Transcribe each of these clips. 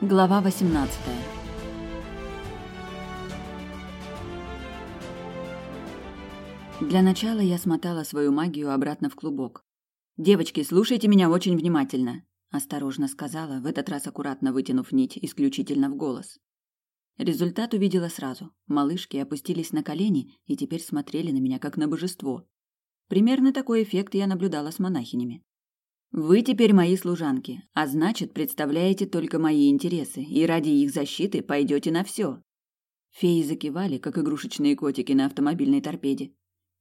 Глава 18. Для начала я смотала свою магию обратно в клубок. Девочки, слушайте меня очень внимательно, осторожно сказала, в этот раз аккуратно вытянув нить исключительно в голос. Результат увидела сразу. Малышки опустились на колени и теперь смотрели на меня как на божество. Примерно такой эффект я наблюдала с монахинями. Вы теперь мои служанки, а значит, представляете только мои интересы, и ради их защиты пойдете на все. Феи закивали, как игрушечные котики на автомобильной торпеде.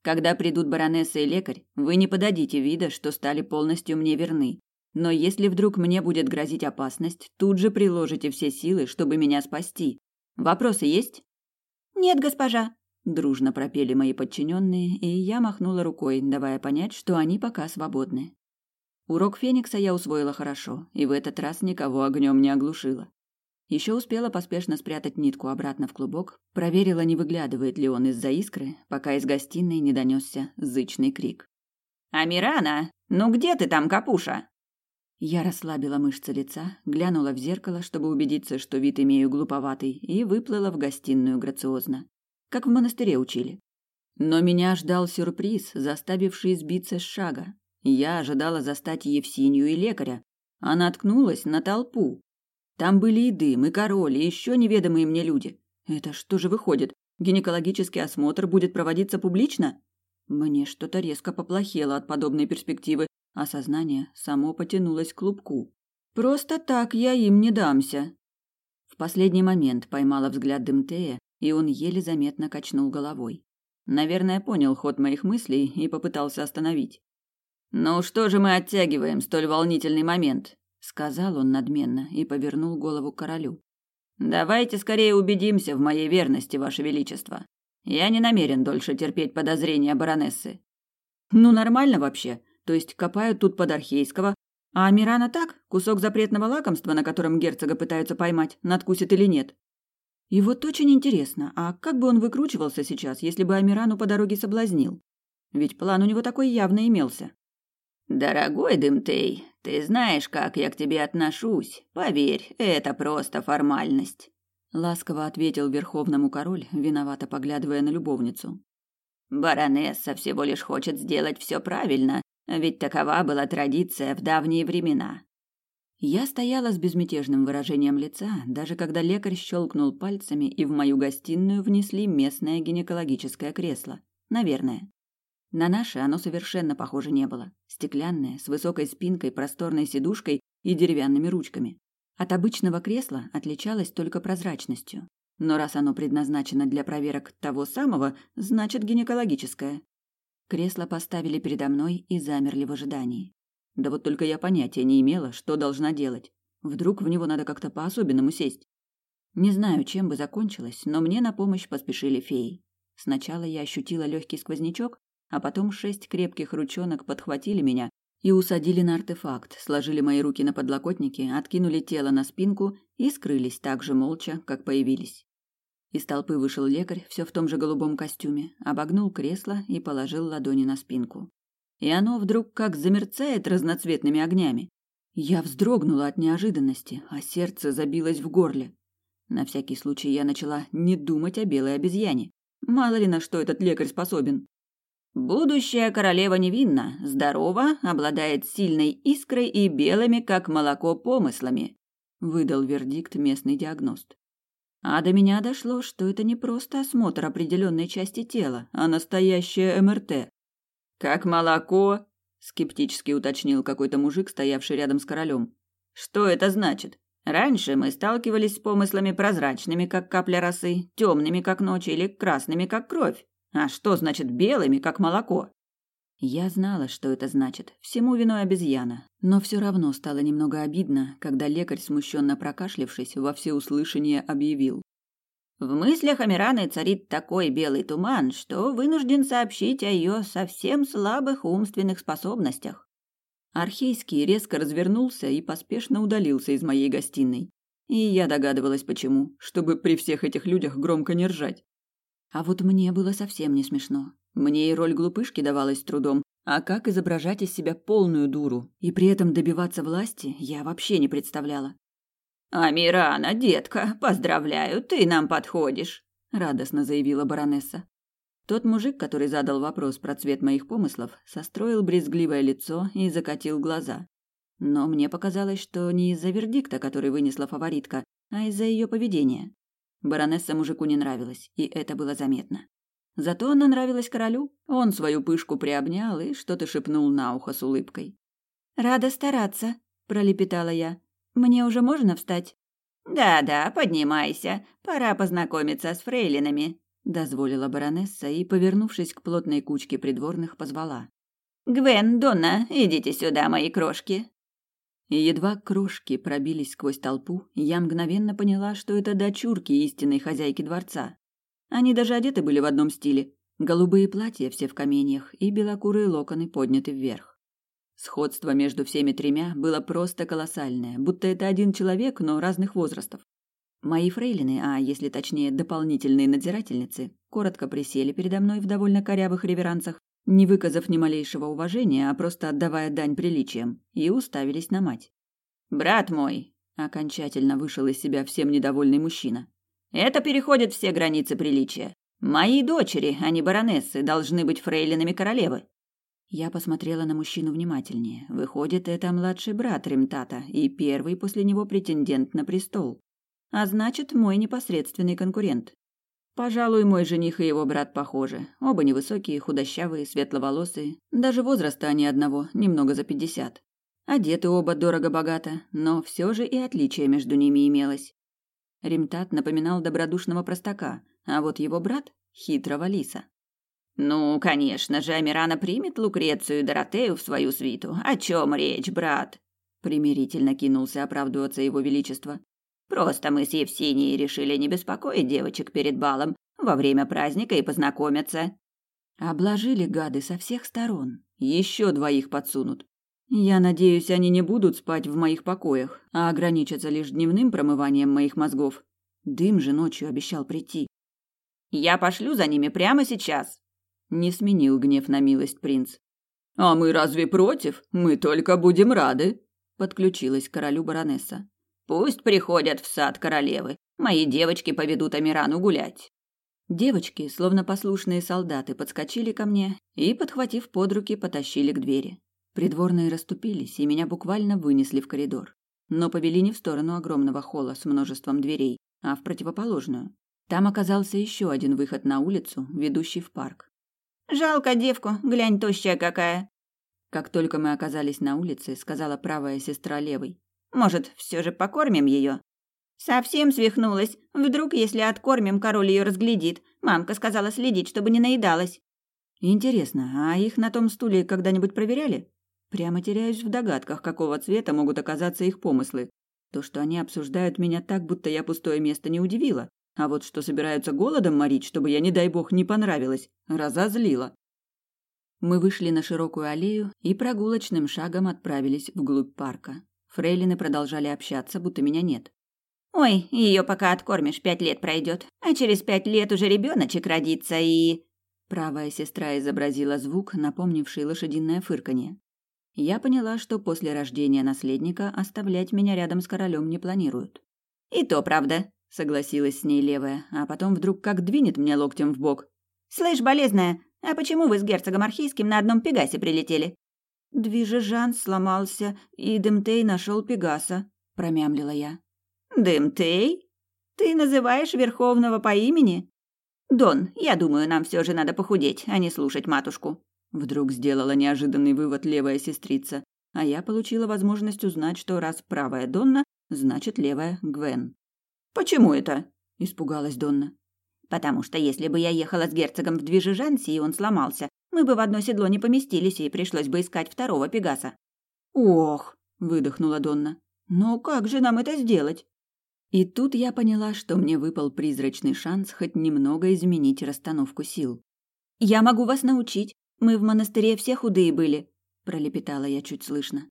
Когда придут баронесса и лекарь, вы не подадите вида, что стали полностью мне верны. Но если вдруг мне будет грозить опасность, тут же приложите все силы, чтобы меня спасти. Вопросы есть? Нет, госпожа. Дружно пропели мои подчиненные, и я махнула рукой, давая понять, что они пока свободны. Урок Феникса я усвоила хорошо, и в этот раз никого огнем не оглушила. Еще успела поспешно спрятать нитку обратно в клубок, проверила, не выглядывает ли он из-за искры, пока из гостиной не донесся зычный крик. «Амирана, ну где ты там, капуша?» Я расслабила мышцы лица, глянула в зеркало, чтобы убедиться, что вид имею глуповатый, и выплыла в гостиную грациозно, как в монастыре учили. Но меня ждал сюрприз, заставивший сбиться с шага. Я ожидала застать Евсинию и лекаря, а наткнулась на толпу. Там были и дым, и король, и еще неведомые мне люди. Это что же выходит? Гинекологический осмотр будет проводиться публично? Мне что-то резко поплохело от подобной перспективы, а сознание само потянулось к клубку. Просто так я им не дамся. В последний момент поймала взгляд Дымтея, и он еле заметно качнул головой. Наверное, понял ход моих мыслей и попытался остановить. «Ну что же мы оттягиваем столь волнительный момент?» — сказал он надменно и повернул голову к королю. «Давайте скорее убедимся в моей верности, ваше величество. Я не намерен дольше терпеть подозрения баронессы». «Ну, нормально вообще. То есть копают тут под Архейского, а Амирана так, кусок запретного лакомства, на котором герцога пытаются поймать, надкусит или нет. И вот очень интересно, а как бы он выкручивался сейчас, если бы Амирану по дороге соблазнил? Ведь план у него такой явно имелся. «Дорогой Дымтей, ты знаешь, как я к тебе отношусь. Поверь, это просто формальность», — ласково ответил верховному король, виновато поглядывая на любовницу. «Баронесса всего лишь хочет сделать все правильно, ведь такова была традиция в давние времена». Я стояла с безмятежным выражением лица, даже когда лекарь щелкнул пальцами, и в мою гостиную внесли местное гинекологическое кресло. Наверное. На наше оно совершенно похоже не было. Стеклянное, с высокой спинкой, просторной сидушкой и деревянными ручками. От обычного кресла отличалось только прозрачностью. Но раз оно предназначено для проверок того самого, значит гинекологическое. Кресло поставили передо мной и замерли в ожидании. Да вот только я понятия не имела, что должна делать. Вдруг в него надо как-то по-особенному сесть. Не знаю, чем бы закончилось, но мне на помощь поспешили феи. Сначала я ощутила легкий сквознячок, а потом шесть крепких ручонок подхватили меня и усадили на артефакт, сложили мои руки на подлокотники, откинули тело на спинку и скрылись так же молча, как появились. Из толпы вышел лекарь, все в том же голубом костюме, обогнул кресло и положил ладони на спинку. И оно вдруг как замерцает разноцветными огнями. Я вздрогнула от неожиданности, а сердце забилось в горле. На всякий случай я начала не думать о белой обезьяне. Мало ли на что этот лекарь способен. Будущая королева невинна, здорова, обладает сильной искрой и белыми, как молоко, помыслами, выдал вердикт местный диагност. А до меня дошло, что это не просто осмотр определенной части тела, а настоящее МРТ. Как молоко? скептически уточнил какой-то мужик, стоявший рядом с королем. Что это значит? Раньше мы сталкивались с помыслами прозрачными, как капля росы, темными, как ночь, или красными, как кровь. А что значит белыми, как молоко? Я знала, что это значит. Всему виной обезьяна. Но все равно стало немного обидно, когда лекарь, смущенно прокашлившись, во всеуслышание объявил. В мыслях Амираны царит такой белый туман, что вынужден сообщить о ее совсем слабых умственных способностях. Архейский резко развернулся и поспешно удалился из моей гостиной. И я догадывалась, почему, чтобы при всех этих людях громко не ржать. А вот мне было совсем не смешно. Мне и роль глупышки давалась трудом, а как изображать из себя полную дуру и при этом добиваться власти, я вообще не представляла. «Амирана, детка, поздравляю, ты нам подходишь», — радостно заявила баронесса. Тот мужик, который задал вопрос про цвет моих помыслов, состроил брезгливое лицо и закатил глаза. Но мне показалось, что не из-за вердикта, который вынесла фаворитка, а из-за ее поведения. Баронесса мужику не нравилась, и это было заметно. Зато она нравилась королю. Он свою пышку приобнял и что-то шепнул на ухо с улыбкой. «Рада стараться», – пролепетала я. «Мне уже можно встать?» «Да-да, поднимайся. Пора познакомиться с фрейлинами», – дозволила баронесса и, повернувшись к плотной кучке придворных, позвала. «Гвен, Донна, идите сюда, мои крошки». И едва крошки пробились сквозь толпу, я мгновенно поняла, что это дочурки истинной хозяйки дворца. Они даже одеты были в одном стиле. Голубые платья все в каменьях и белокурые локоны подняты вверх. Сходство между всеми тремя было просто колоссальное, будто это один человек, но разных возрастов. Мои фрейлины, а если точнее дополнительные надзирательницы, коротко присели передо мной в довольно корявых реверансах, не выказав ни малейшего уважения, а просто отдавая дань приличиям, и уставились на мать. «Брат мой!» – окончательно вышел из себя всем недовольный мужчина. Это переходит все границы приличия. Мои дочери, а не баронессы, должны быть фрейлинами королевы. Я посмотрела на мужчину внимательнее. Выходит, это младший брат Ремтата и первый после него претендент на престол. А значит, мой непосредственный конкурент. Пожалуй, мой жених и его брат похожи. Оба невысокие, худощавые, светловолосые. Даже возраста они одного, немного за пятьдесят. Одеты оба дорого-богато, но все же и отличие между ними имелось. Римтат напоминал добродушного простака, а вот его брат — хитрого лиса. «Ну, конечно же, Амирана примет Лукрецию и Доротею в свою свиту. О чем речь, брат?» Примирительно кинулся оправдываться его величество. «Просто мы с Евсинией решили не беспокоить девочек перед балом во время праздника и познакомиться». Обложили гады со всех сторон. Еще двоих подсунут. Я надеюсь, они не будут спать в моих покоях, а ограничатся лишь дневным промыванием моих мозгов. Дым же ночью обещал прийти. Я пошлю за ними прямо сейчас. Не сменил гнев на милость принц. А мы разве против? Мы только будем рады. Подключилась к королю баронесса. Пусть приходят в сад королевы. Мои девочки поведут Амирану гулять. Девочки, словно послушные солдаты, подскочили ко мне и, подхватив под руки, потащили к двери. Придворные расступились, и меня буквально вынесли в коридор. Но повели не в сторону огромного холла с множеством дверей, а в противоположную. Там оказался еще один выход на улицу, ведущий в парк. «Жалко девку, глянь, тощая какая!» Как только мы оказались на улице, сказала правая сестра левой. «Может, все же покормим ее?» «Совсем свихнулась. Вдруг, если откормим, король ее разглядит. Мамка сказала следить, чтобы не наедалась». «Интересно, а их на том стуле когда-нибудь проверяли?» Прямо теряюсь в догадках, какого цвета могут оказаться их помыслы. То, что они обсуждают меня так, будто я пустое место не удивило. А вот что собираются голодом морить, чтобы я, не дай бог, не понравилась, разозлила. Мы вышли на широкую аллею и прогулочным шагом отправились вглубь парка. Фрейлины продолжали общаться, будто меня нет. «Ой, ее пока откормишь, пять лет пройдет, а через пять лет уже ребеночек родится и...» Правая сестра изобразила звук, напомнивший лошадиное фырканье. Я поняла, что после рождения наследника оставлять меня рядом с королем не планируют. «И то правда», — согласилась с ней левая, а потом вдруг как двинет мне локтем в бок. «Слышь, болезная, а почему вы с герцогом Архийским на одном Пегасе прилетели?» «Движежан сломался, и Дымтей нашел Пегаса», — промямлила я. «Дымтей? Ты называешь Верховного по имени?» «Дон, я думаю, нам все же надо похудеть, а не слушать матушку», Вдруг сделала неожиданный вывод левая сестрица, а я получила возможность узнать, что раз правая Донна, значит левая Гвен. «Почему это?» – испугалась Донна. «Потому что если бы я ехала с герцогом в Движежансе, и он сломался, мы бы в одно седло не поместились, и пришлось бы искать второго Пегаса». «Ох!» – выдохнула Донна. «Но как же нам это сделать?» И тут я поняла, что мне выпал призрачный шанс хоть немного изменить расстановку сил. «Я могу вас научить. Мы в монастыре все худые были, пролепетала я чуть слышно.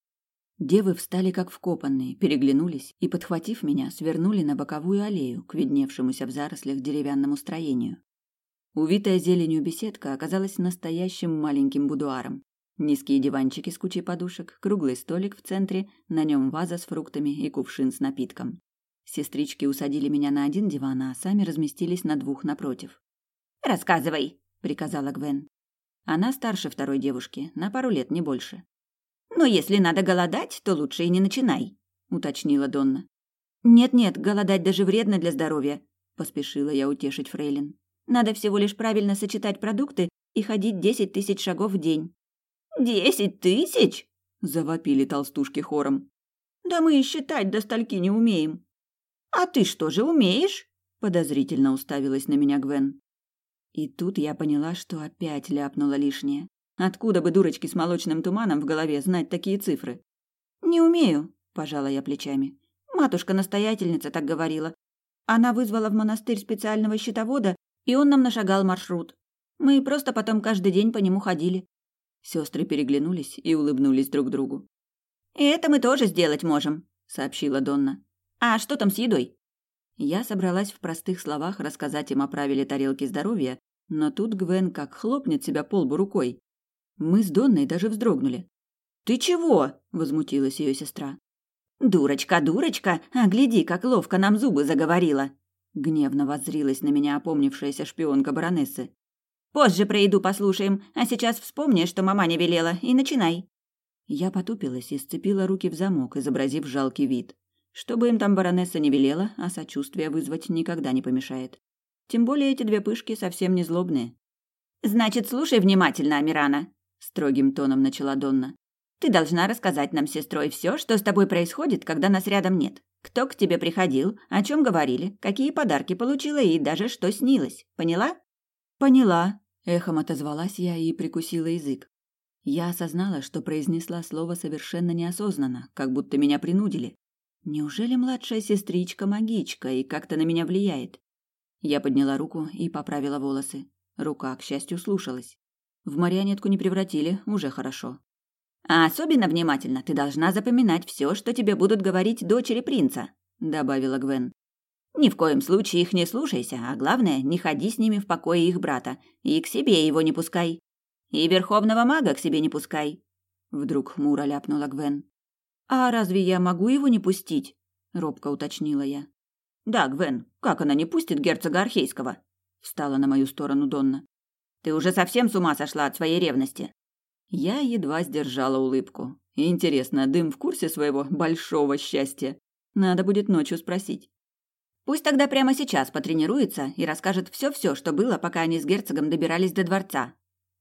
Девы встали как вкопанные, переглянулись и, подхватив меня, свернули на боковую аллею к видневшемуся в зарослях деревянному строению. Увитая зеленью беседка оказалась настоящим маленьким будуаром. Низкие диванчики с кучей подушек, круглый столик в центре, на нем ваза с фруктами и кувшин с напитком. Сестрички усадили меня на один диван, а сами разместились на двух напротив. «Рассказывай», — приказала Гвен. Она старше второй девушки, на пару лет, не больше. «Но если надо голодать, то лучше и не начинай», — уточнила Донна. «Нет-нет, голодать даже вредно для здоровья», — поспешила я утешить Фрейлин. «Надо всего лишь правильно сочетать продукты и ходить десять тысяч шагов в день». «Десять тысяч?» — завопили толстушки хором. «Да мы и считать до стольки не умеем». «А ты что же умеешь?» — подозрительно уставилась на меня Гвен. И тут я поняла, что опять ляпнула лишнее. Откуда бы дурочке с молочным туманом в голове знать такие цифры? «Не умею», — пожала я плечами. «Матушка-настоятельница так говорила. Она вызвала в монастырь специального счетовода, и он нам нашагал маршрут. Мы просто потом каждый день по нему ходили». Сестры переглянулись и улыбнулись друг другу. «Это мы тоже сделать можем», — сообщила Донна. «А что там с едой?» Я собралась в простых словах рассказать им о правиле тарелки здоровья, но тут Гвен как хлопнет себя по лбу рукой. Мы с Донной даже вздрогнули. «Ты чего?» – возмутилась ее сестра. «Дурочка, дурочка, а гляди, как ловко нам зубы заговорила!» Гневно воззрилась на меня опомнившаяся шпионка баронессы. «Позже про еду послушаем, а сейчас вспомни, что мама не велела, и начинай!» Я потупилась и сцепила руки в замок, изобразив жалкий вид. Что бы им там баронесса не велела, а сочувствие вызвать никогда не помешает. Тем более эти две пышки совсем не злобные. «Значит, слушай внимательно, Амирана», — строгим тоном начала Донна. «Ты должна рассказать нам сестрой все, что с тобой происходит, когда нас рядом нет. Кто к тебе приходил, о чем говорили, какие подарки получила и даже что снилось. Поняла?» «Поняла», — эхом отозвалась я и прикусила язык. Я осознала, что произнесла слово совершенно неосознанно, как будто меня принудили. Неужели младшая сестричка магичка и как-то на меня влияет? Я подняла руку и поправила волосы. Рука, к счастью, слушалась. В марионетку не превратили, уже хорошо. А особенно внимательно ты должна запоминать все, что тебе будут говорить дочери принца, добавила Гвен. Ни в коем случае их не слушайся, а главное, не ходи с ними в покое их брата и к себе его не пускай. И верховного мага к себе не пускай. Вдруг хмуро ляпнула Гвен. А разве я могу его не пустить? робко уточнила я. Да, Гвен, как она не пустит герцога Архейского? Встала на мою сторону Донна. Ты уже совсем с ума сошла от своей ревности. Я едва сдержала улыбку. Интересно, дым в курсе своего большого счастья? Надо будет ночью спросить. Пусть тогда прямо сейчас потренируется и расскажет все-все, что было, пока они с герцогом добирались до дворца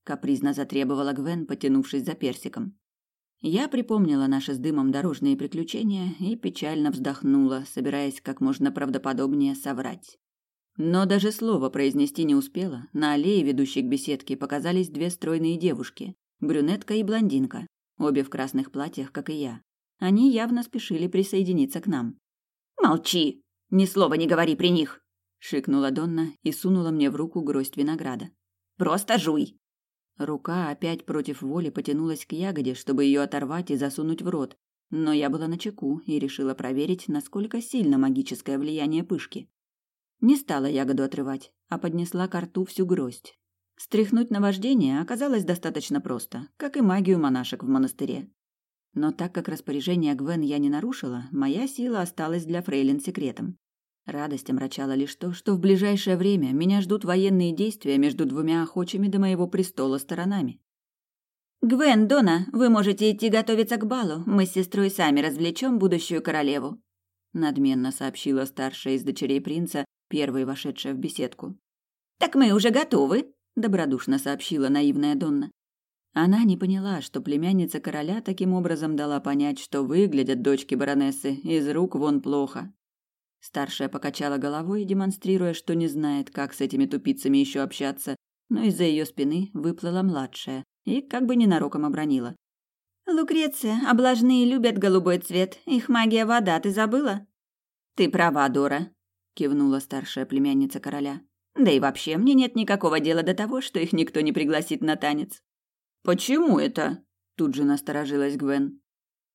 капризно затребовала Гвен, потянувшись за персиком. Я припомнила наши с дымом дорожные приключения и печально вздохнула, собираясь как можно правдоподобнее соврать. Но даже слова произнести не успела. На аллее, ведущей к беседке, показались две стройные девушки – брюнетка и блондинка, обе в красных платьях, как и я. Они явно спешили присоединиться к нам. «Молчи! Ни слова не говори при них!» – шикнула Донна и сунула мне в руку гроздь винограда. «Просто жуй! Рука опять против воли потянулась к ягоде, чтобы ее оторвать и засунуть в рот, но я была на чеку и решила проверить, насколько сильно магическое влияние пышки. Не стала ягоду отрывать, а поднесла к рту всю гроздь. Стряхнуть наваждение оказалось достаточно просто, как и магию монашек в монастыре. Но так как распоряжение Гвен я не нарушила, моя сила осталась для Фрейлин секретом. Радость омрачала лишь то, что в ближайшее время меня ждут военные действия между двумя охочими до моего престола сторонами. «Гвен, Дона, вы можете идти готовиться к балу. Мы с сестрой сами развлечем будущую королеву», надменно сообщила старшая из дочерей принца, первой вошедшая в беседку. «Так мы уже готовы», добродушно сообщила наивная Донна. Она не поняла, что племянница короля таким образом дала понять, что выглядят дочки баронессы из рук вон плохо. Старшая покачала головой, демонстрируя, что не знает, как с этими тупицами еще общаться, но из-за ее спины выплыла младшая и как бы ненароком обронила. «Лукреция, облажные любят голубой цвет, их магия вода, ты забыла?» «Ты права, Дора», — кивнула старшая племянница короля. «Да и вообще, мне нет никакого дела до того, что их никто не пригласит на танец». «Почему это?» — тут же насторожилась Гвен.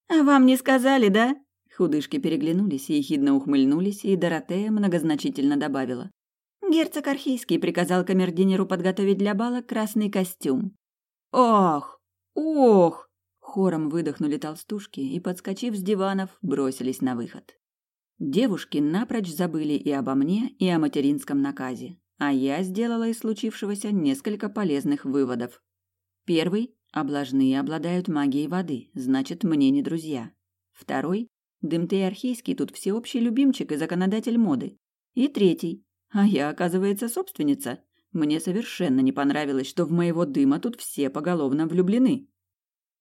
«А вам не сказали, да?» Худышки переглянулись и ехидно ухмыльнулись, и Доротея многозначительно добавила. Герцог Архийский приказал камердинеру подготовить для бала красный костюм. «Ох! Ох!» Хором выдохнули толстушки и, подскочив с диванов, бросились на выход. Девушки напрочь забыли и обо мне, и о материнском наказе, а я сделала из случившегося несколько полезных выводов. Первый – облажные обладают магией воды, значит, мне не друзья. Второй – Дымтей Архейский тут всеобщий любимчик и законодатель моды. И третий – а я, оказывается, собственница. Мне совершенно не понравилось, что в моего дыма тут все поголовно влюблены.